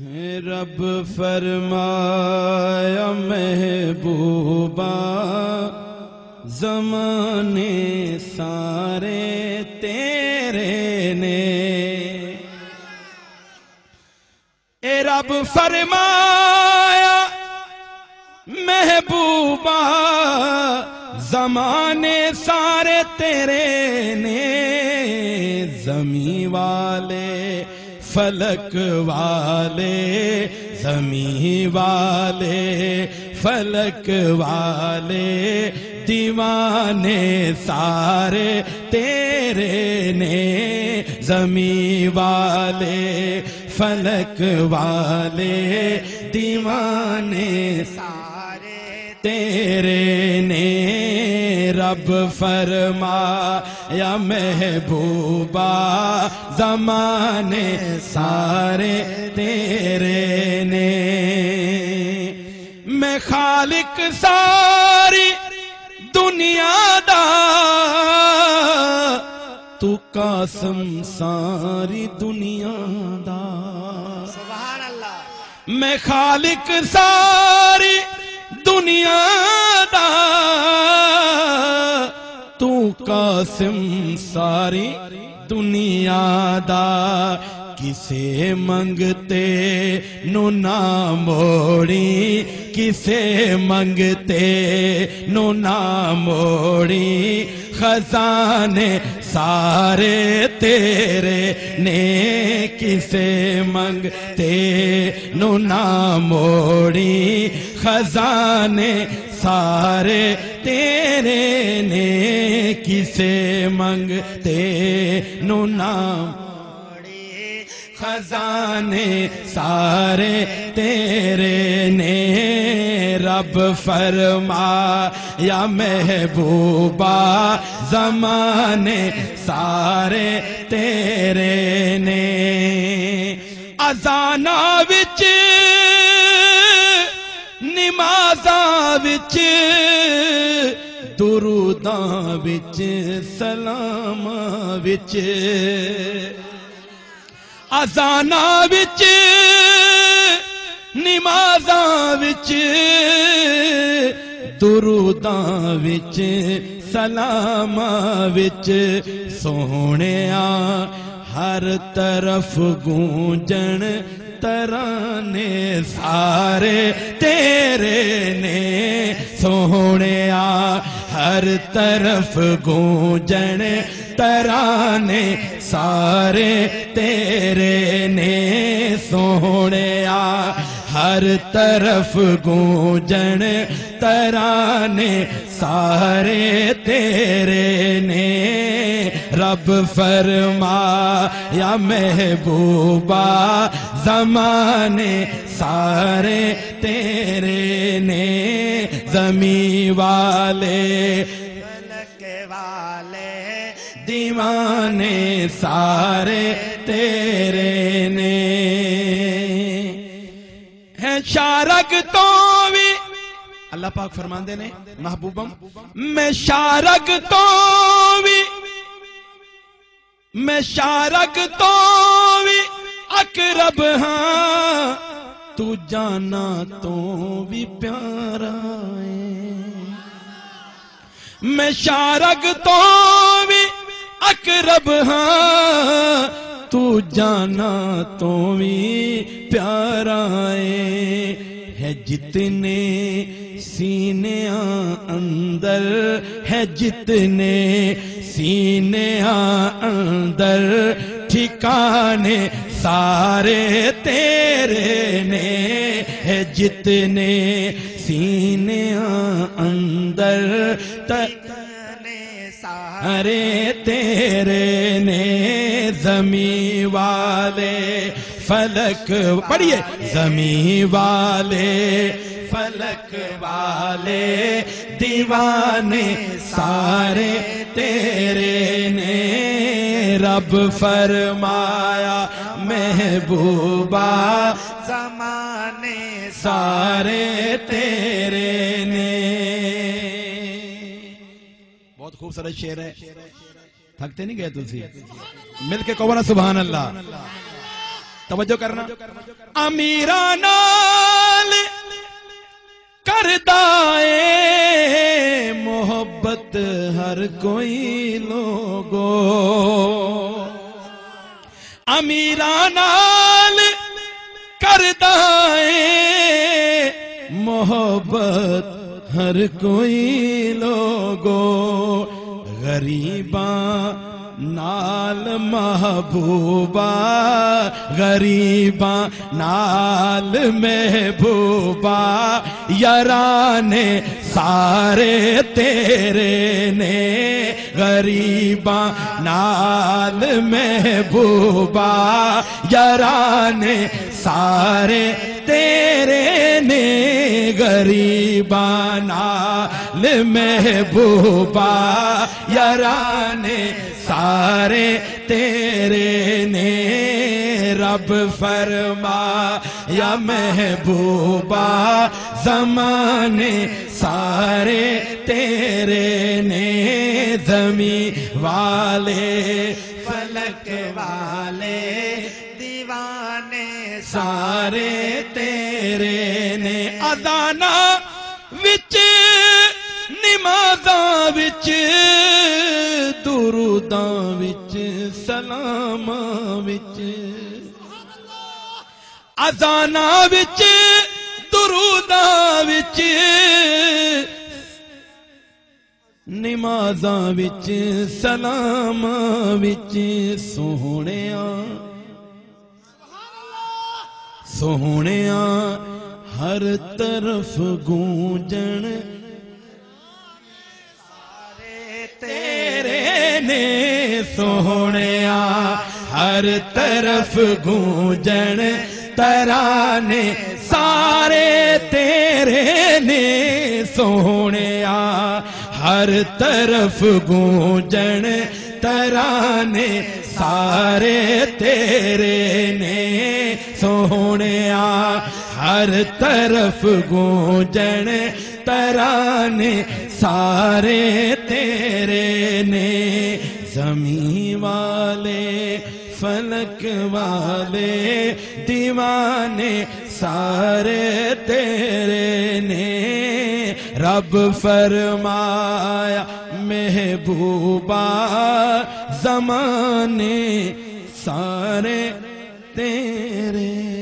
رب فرمایا محبوبا زمانے سارے تیرے نے۔ اے رب فرمایا محبوبا زمانے سارے تیرے نے۔ زمین والے فلک والے، زمین والے، فلک والے، دیوانے سارے تیرے نے، زمین والے، فلک والے، دیوانے سارے تیرے نے۔ رب فرما یا محبوبا زمانے سارے تیرے نے۔ میں خالق ساری دنیا دا تو قاسم ساری دنیا دا۔ سبحان اللہ میں خالق ساری دنیا دا۔ تو قاسم ساری دنیا دا، کسے منگتے نو نہ موڑی کسے منگتے نو نہ موڑی خزانے سارے تیرے نے کسے منگتے نو نہ موڑی خزانے سارے تیرے نے کسے منگتے نو نہ موڑی خزانے سارے تیرے نے، رب فرما، یا محبوبا زمانے سارے تیرے نے۔ ازانا وچ نمازاں وچ دروداں وچ سلاماں وچ۔ ازانا وچ نمازاں وچ۔ دروداں وچ سلاماں وچ۔ سونیا ہر طرف گونجن، ترانے سارے تیرے نے۔ سونیا ہر طرف گونجن ترانے، سارے تیرے نے سونیا۔ ہر طرف گونجن ترانے، سارے تیرے نے۔ رب فرما یا محبوبا زمانے، سارے تیرے نے۔ زمین والے فلک والے دیوانے سارے تیرے نے۔ ہے شارک تو بھی۔ اللہ پاک فرماندے نے محبوبم میں شارک تو بھی۔ میں شارک تو بھی۔ اقرب ہاں تو جانا تو بھی پیارا۔ میں شارک تو بھی اقرب ہاں تو جانا تو بھی پیارا ہے ہے جتنے سینے اندر، ہے جتنے سینے اندر، ٹھکانے سارے تیرے نے، ہے جتنے سینے اندر تک ارے تیرے نے زمین والے فلک پڑھیے۔ زمین والے فلک والے دیوانے سارے تیرے نے رب فرمایا محبوبا زمانے سارے تیرے بہت خوبصورت شعر ہے۔ تھکتے نہیں گئے تھی مل کے کہو نا سبحان اللہ۔ توجہ کرنا۔ امیرا نال کردا اے محبت ہر کوئی لوگو۔ امیرا نال محبت ہر کوئی لوگو، غریباں نال محبوبہ، غریباں نال محبوبہ، یارانے سارے تیرے نے، غریباں نال محبوبہ، یارانے سارے تیرے نے، غریباں نال محبوبہ یارانے سارے تیرے نے۔ رب فرما، یا محبوبہ، زمانے سارے تیرے نے۔ زمین والے، فلک والے، دیوانے سارے وچ دروداں وچ سلاماں وچ ازانا وچ دروداں وچ نمازاں وچ سلاماں وچ سوہنیاں سوہنیاں ہر طرف گونجن سوہنیا ہر طرف گونجن ترانے سارے تیرے نے سوہنیا ہر طرف گونجن ترانے سارے تیرے نے سوہنیا ہر طرف گونجن ترانے سارے تیرے نے زمین والے فلک والے دیوانے سارے تیرے نے۔ رب فرمایا محبوبہ زمانے سارے تیرے